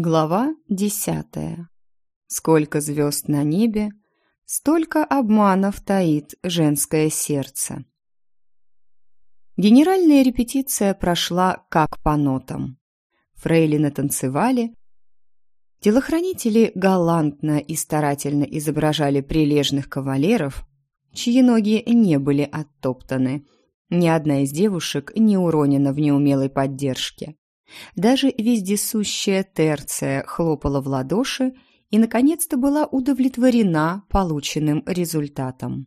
Глава десятая. Сколько звезд на небе, столько обманов таит женское сердце. Генеральная репетиция прошла как по нотам. Фрейлины танцевали, телохранители галантно и старательно изображали прилежных кавалеров, чьи ноги не были оттоптаны. Ни одна из девушек не уронена в неумелой поддержке. Даже вездесущая Терция хлопала в ладоши и, наконец-то, была удовлетворена полученным результатом.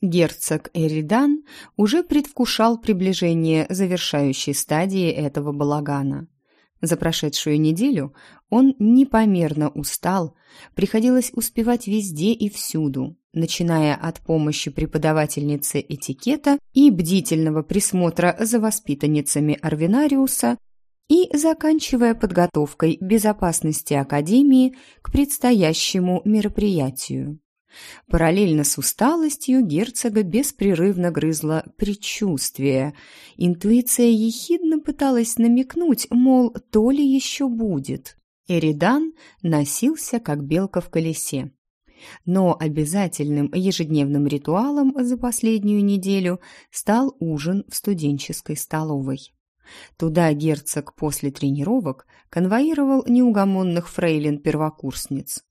Герцог Эридан уже предвкушал приближение завершающей стадии этого балагана. За прошедшую неделю он непомерно устал, приходилось успевать везде и всюду, начиная от помощи преподавательницы этикета и бдительного присмотра за воспитанницами Арвинариуса и заканчивая подготовкой безопасности Академии к предстоящему мероприятию. Параллельно с усталостью герцога беспрерывно грызло предчувствие. Интуиция ехидно пыталась намекнуть, мол, то ли еще будет. Эридан носился, как белка в колесе. Но обязательным ежедневным ритуалом за последнюю неделю стал ужин в студенческой столовой. Туда герцог после тренировок конвоировал неугомонных фрейлин-первокурсниц.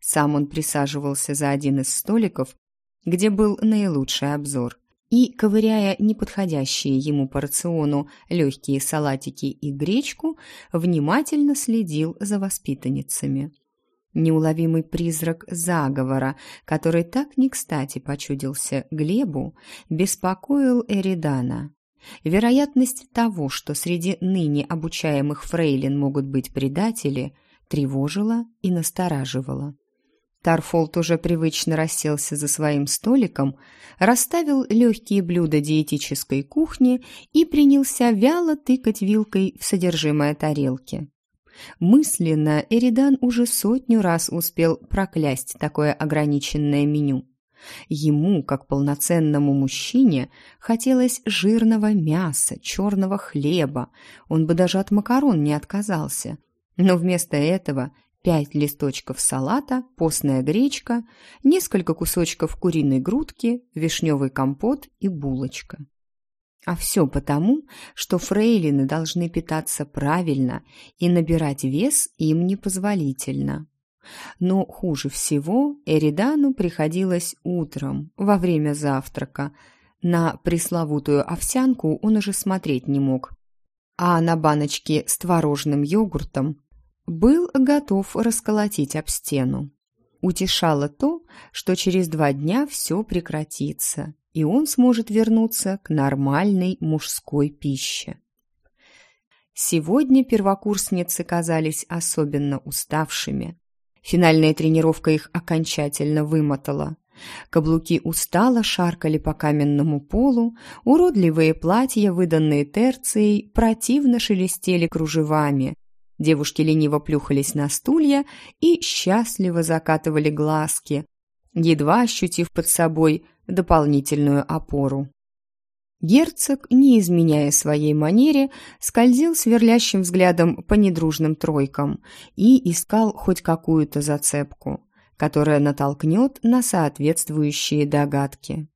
Сам он присаживался за один из столиков, где был наилучший обзор, и, ковыряя неподходящие ему по рациону легкие салатики и гречку, внимательно следил за воспитанницами. Неуловимый призрак заговора, который так не кстати почудился Глебу, беспокоил Эридана. Вероятность того, что среди ныне обучаемых фрейлин могут быть предатели, тревожила и настораживала. Тарфолд уже привычно расселся за своим столиком, расставил легкие блюда диетической кухни и принялся вяло тыкать вилкой в содержимое тарелки. Мысленно Эридан уже сотню раз успел проклясть такое ограниченное меню. Ему, как полноценному мужчине, хотелось жирного мяса, черного хлеба, он бы даже от макарон не отказался. Но вместо этого пять листочков салата, постная гречка, несколько кусочков куриной грудки, вишневый компот и булочка. А все потому, что фрейлины должны питаться правильно, и набирать вес им непозволительно. Но хуже всего Эридану приходилось утром, во время завтрака. На пресловутую овсянку он уже смотреть не мог. А на баночке с творожным йогуртом был готов расколотить об стену. Утешало то, что через два дня все прекратится, и он сможет вернуться к нормальной мужской пище. Сегодня первокурсницы казались особенно уставшими. Финальная тренировка их окончательно вымотала. Каблуки устало шаркали по каменному полу, уродливые платья, выданные терцией, противно шелестели кружевами. Девушки лениво плюхались на стулья и счастливо закатывали глазки, едва ощутив под собой дополнительную опору. Герцог, не изменяя своей манере, скользил сверлящим взглядом по недружным тройкам и искал хоть какую-то зацепку, которая натолкнет на соответствующие догадки.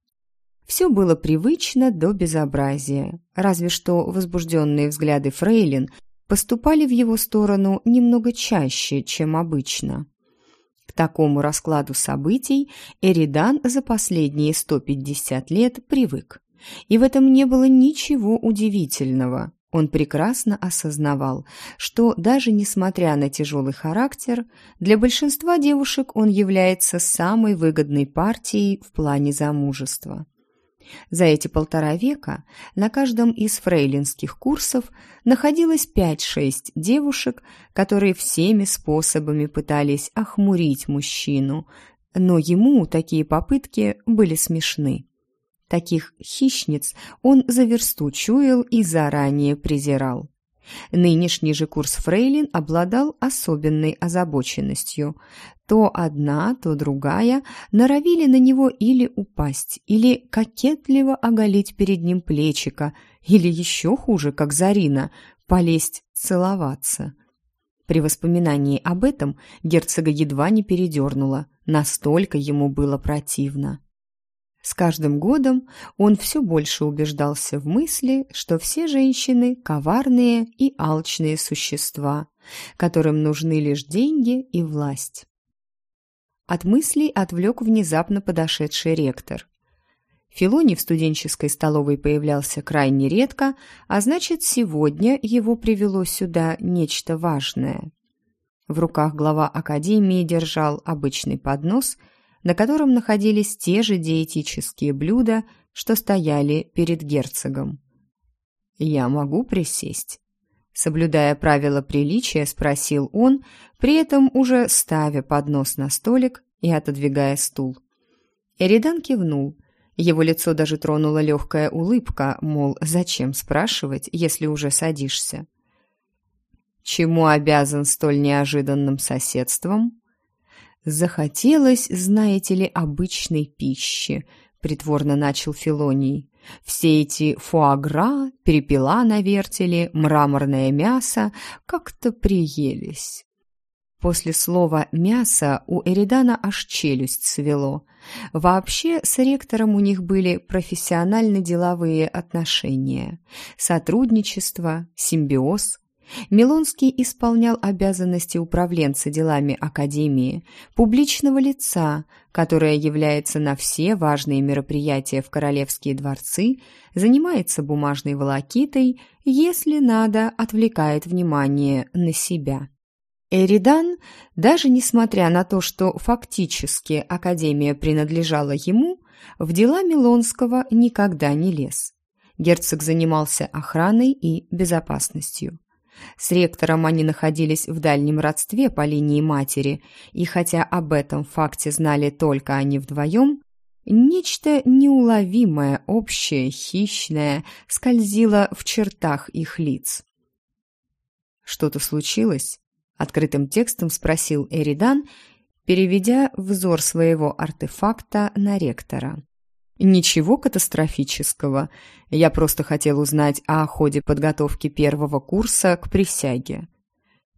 Все было привычно до безобразия, разве что возбужденные взгляды фрейлин поступали в его сторону немного чаще, чем обычно. К такому раскладу событий Эридан за последние 150 лет привык. И в этом не было ничего удивительного. Он прекрасно осознавал, что даже несмотря на тяжелый характер, для большинства девушек он является самой выгодной партией в плане замужества. За эти полтора века на каждом из фрейлинских курсов находилось 5-6 девушек, которые всеми способами пытались охмурить мужчину, но ему такие попытки были смешны. Таких хищниц он за версту чуял и заранее презирал. Нынешний же курс Фрейлин обладал особенной озабоченностью. То одна, то другая норовили на него или упасть, или кокетливо оголить перед ним плечика, или еще хуже, как Зарина, полезть целоваться. При воспоминании об этом герцога едва не передернуло, настолько ему было противно. С каждым годом он все больше убеждался в мысли, что все женщины – коварные и алчные существа, которым нужны лишь деньги и власть. От мыслей отвлек внезапно подошедший ректор. Филоний в студенческой столовой появлялся крайне редко, а значит, сегодня его привело сюда нечто важное. В руках глава академии держал обычный поднос – на котором находились те же диетические блюда, что стояли перед герцогом. «Я могу присесть?» Соблюдая правила приличия, спросил он, при этом уже ставя поднос на столик и отодвигая стул. Эридан кивнул. Его лицо даже тронула легкая улыбка, мол, зачем спрашивать, если уже садишься? «Чему обязан столь неожиданным соседством?» «Захотелось, знаете ли, обычной пищи», — притворно начал Филоний. «Все эти фуагра, перепела на вертеле, мраморное мясо как-то приелись». После слова «мясо» у Эридана аж челюсть свело. Вообще, с ректором у них были профессионально-деловые отношения. Сотрудничество, симбиоз, Милонский исполнял обязанности управленца делами Академии, публичного лица, которое является на все важные мероприятия в королевские дворцы, занимается бумажной волокитой, если надо, отвлекает внимание на себя. Эридан, даже несмотря на то, что фактически Академия принадлежала ему, в дела Милонского никогда не лез. Герцог занимался охраной и безопасностью. С ректором они находились в дальнем родстве по линии матери, и хотя об этом факте знали только они вдвоем, нечто неуловимое, общее, хищное скользило в чертах их лиц. «Что-то случилось?» — открытым текстом спросил Эридан, переведя взор своего артефакта на ректора. Ничего катастрофического. Я просто хотел узнать о ходе подготовки первого курса к присяге.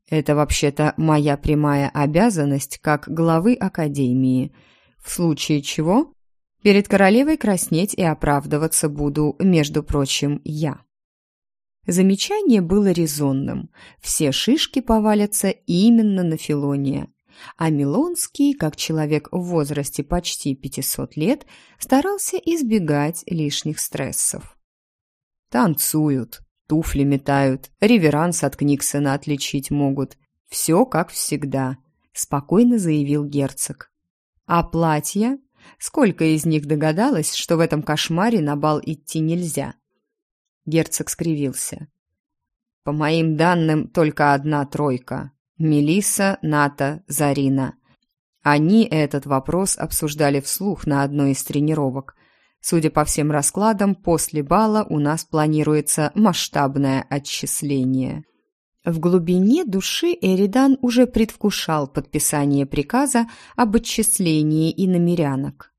Это вообще-то моя прямая обязанность как главы академии. В случае чего перед королевой краснеть и оправдываться буду, между прочим, я. Замечание было резонным. Все шишки повалятся именно на Филония а Милонский, как человек в возрасте почти 500 лет, старался избегать лишних стрессов. Танцуют, туфли метают, реверанс от Книксона отличить могут. Все как всегда, спокойно заявил герцог. А платья? Сколько из них догадалось, что в этом кошмаре на бал идти нельзя? Герцог скривился. По моим данным, только одна тройка. Мелисса, Ната, Зарина. Они этот вопрос обсуждали вслух на одной из тренировок. Судя по всем раскладам, после бала у нас планируется масштабное отчисление. В глубине души Эридан уже предвкушал подписание приказа об отчислении иномерянок.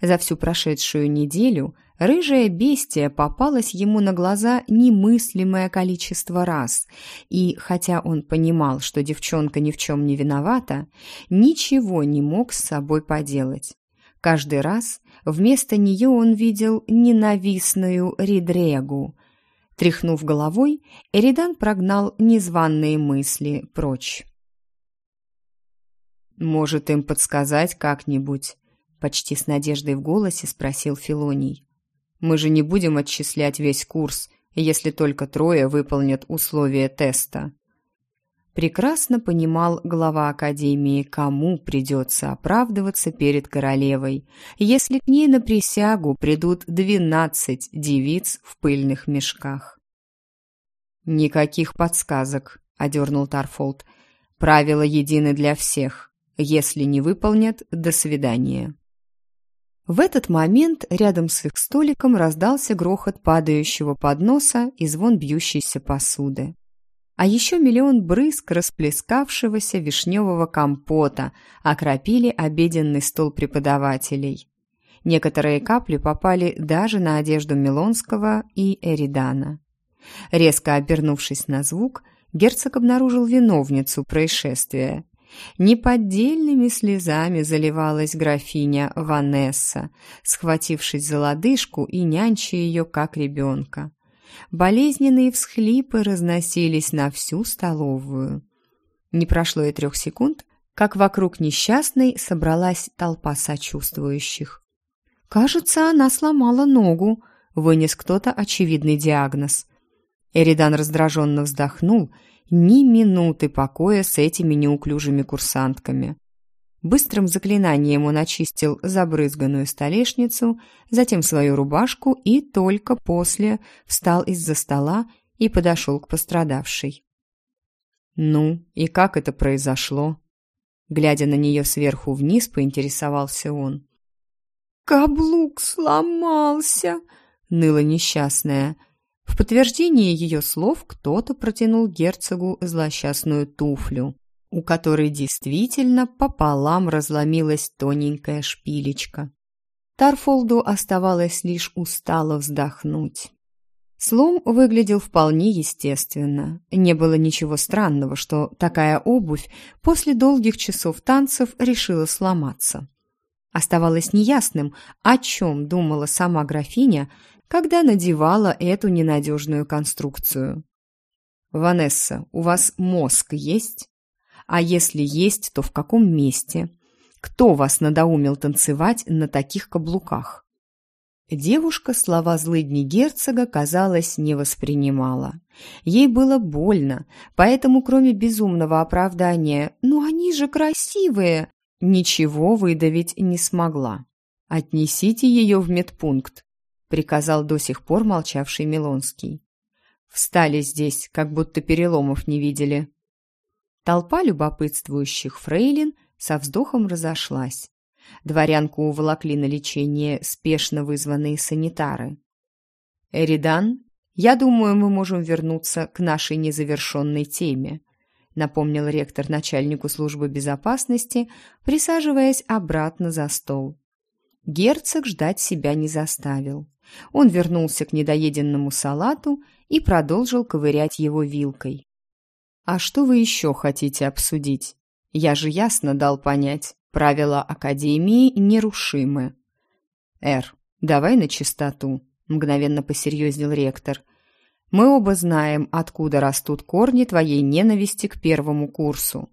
За всю прошедшую неделю рыжая бестия попалась ему на глаза немыслимое количество раз, и, хотя он понимал, что девчонка ни в чем не виновата, ничего не мог с собой поделать. Каждый раз вместо нее он видел ненавистную Ридрегу. Тряхнув головой, Эридан прогнал незваные мысли прочь. «Может, им подсказать как-нибудь?» Почти с надеждой в голосе спросил Филоний. «Мы же не будем отчислять весь курс, если только трое выполнят условия теста». Прекрасно понимал глава Академии, кому придется оправдываться перед королевой, если к ней на присягу придут двенадцать девиц в пыльных мешках. «Никаких подсказок», — одернул Тарфолд. «Правила едины для всех. Если не выполнят, до свидания». В этот момент рядом с их столиком раздался грохот падающего подноса и звон бьющейся посуды. А еще миллион брызг расплескавшегося вишневого компота окропили обеденный стол преподавателей. Некоторые капли попали даже на одежду Милонского и Эридана. Резко обернувшись на звук, герцог обнаружил виновницу происшествия. Неподдельными слезами заливалась графиня Ванесса, схватившись за лодыжку и нянча ее как ребенка. Болезненные всхлипы разносились на всю столовую. Не прошло и трех секунд, как вокруг несчастной собралась толпа сочувствующих. «Кажется, она сломала ногу», — вынес кто-то очевидный диагноз. Эридан раздраженно вздохнул — ни минуты покоя с этими неуклюжими курсантками. Быстрым заклинанием он очистил забрызганную столешницу, затем свою рубашку и только после встал из-за стола и подошел к пострадавшей. «Ну, и как это произошло?» Глядя на нее сверху вниз, поинтересовался он. «Каблук сломался!» — ныла несчастная. В подтверждение ее слов кто-то протянул герцогу злосчастную туфлю, у которой действительно пополам разломилась тоненькая шпилечка. Тарфолду оставалось лишь устало вздохнуть. Слом выглядел вполне естественно. Не было ничего странного, что такая обувь после долгих часов танцев решила сломаться. Оставалось неясным, о чем думала сама графиня, когда надевала эту ненадежную конструкцию. «Ванесса, у вас мозг есть? А если есть, то в каком месте? Кто вас надоумил танцевать на таких каблуках?» Девушка слова злыдни герцога, казалось, не воспринимала. Ей было больно, поэтому, кроме безумного оправдания «ну они же красивые!» ничего выдавить не смогла. «Отнесите ее в медпункт. — приказал до сих пор молчавший Милонский. «Встали здесь, как будто переломов не видели». Толпа любопытствующих фрейлин со вздохом разошлась. Дворянку уволокли на лечение спешно вызванные санитары. «Эридан, я думаю, мы можем вернуться к нашей незавершенной теме», напомнил ректор начальнику службы безопасности, присаживаясь обратно за стол. Герцог ждать себя не заставил. Он вернулся к недоеденному салату и продолжил ковырять его вилкой. «А что вы еще хотите обсудить? Я же ясно дал понять, правила Академии нерушимы». «Эр, давай на чистоту», — мгновенно посерьезнел ректор. «Мы оба знаем, откуда растут корни твоей ненависти к первому курсу.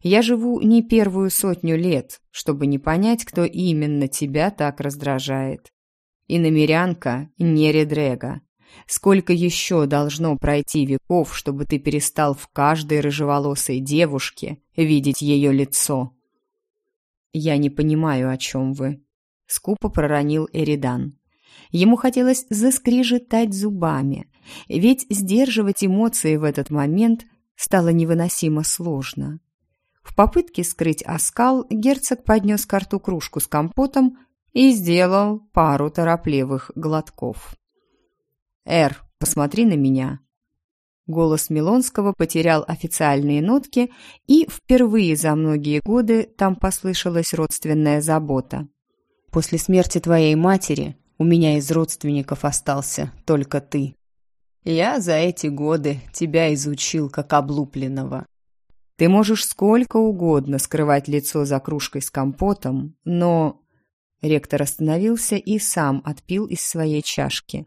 Я живу не первую сотню лет, чтобы не понять, кто именно тебя так раздражает. И намерянка не Редрега. Сколько еще должно пройти веков, чтобы ты перестал в каждой рыжеволосой девушке видеть ее лицо? Я не понимаю, о чем вы. Скупо проронил Эридан. Ему хотелось заскрежетать зубами, ведь сдерживать эмоции в этот момент стало невыносимо сложно. В попытке скрыть оскал герцог поднес к рту кружку с компотом и сделал пару торопливых глотков. «Эр, посмотри на меня!» Голос Милонского потерял официальные нотки, и впервые за многие годы там послышалась родственная забота. «После смерти твоей матери у меня из родственников остался только ты. Я за эти годы тебя изучил как облупленного. Ты можешь сколько угодно скрывать лицо за кружкой с компотом, но Ректор остановился и сам отпил из своей чашки.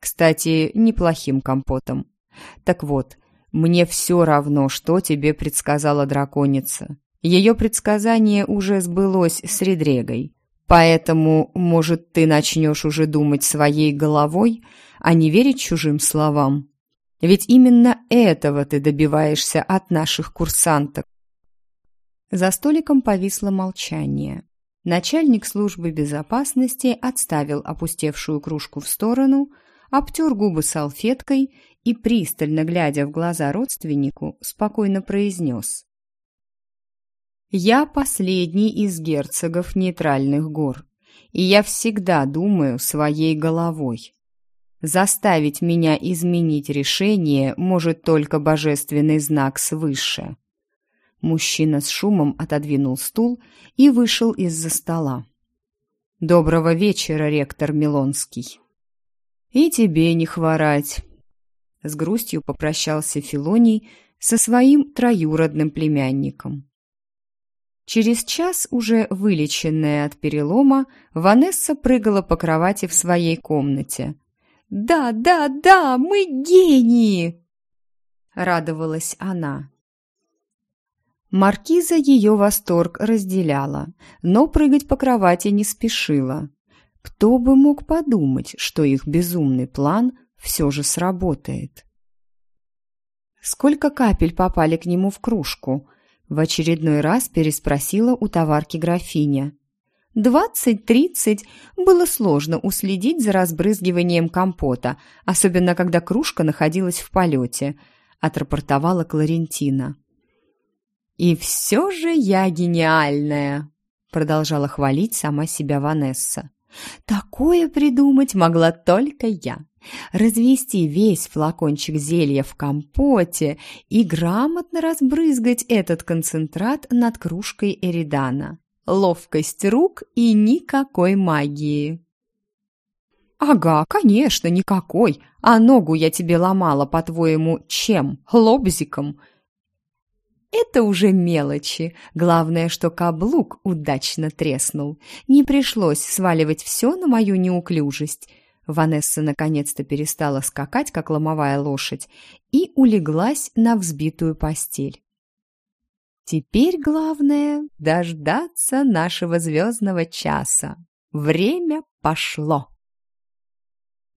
Кстати, неплохим компотом. Так вот, мне все равно, что тебе предсказала драконица. Ее предсказание уже сбылось с Редрегой. Поэтому, может, ты начнешь уже думать своей головой, а не верить чужим словам? Ведь именно этого ты добиваешься от наших курсанток. За столиком повисло молчание. Начальник службы безопасности отставил опустевшую кружку в сторону, обтер губы салфеткой и, пристально глядя в глаза родственнику, спокойно произнес. «Я последний из герцогов нейтральных гор, и я всегда думаю своей головой. Заставить меня изменить решение может только божественный знак свыше». Мужчина с шумом отодвинул стул и вышел из-за стола. «Доброго вечера, ректор Милонский!» «И тебе не хворать!» С грустью попрощался Филоний, со своим троюродным племянником. Через час, уже вылеченная от перелома, Ванесса прыгала по кровати в своей комнате. «Да, да, да, мы гении!» — радовалась она. Маркиза ее восторг разделяла, но прыгать по кровати не спешила. Кто бы мог подумать, что их безумный план все же сработает? Сколько капель попали к нему в кружку? В очередной раз переспросила у товарки графиня. «Двадцать-тридцать» было сложно уследить за разбрызгиванием компота, особенно когда кружка находилась в полете, отрапортовала Кларентина. «И все же я гениальная!» продолжала хвалить сама себя Ванесса. Такое придумать могла только я. Развести весь флакончик зелья в компоте и грамотно разбрызгать этот концентрат над кружкой Эридана. Ловкость рук и никакой магии. «Ага, конечно, никакой. А ногу я тебе ломала, по-твоему, чем? Лобзиком?» Это уже мелочи. Главное, что каблук удачно треснул. Не пришлось сваливать все на мою неуклюжесть. Ванесса наконец-то перестала скакать, как ломовая лошадь, и улеглась на взбитую постель. Теперь главное — дождаться нашего звездного часа. Время пошло.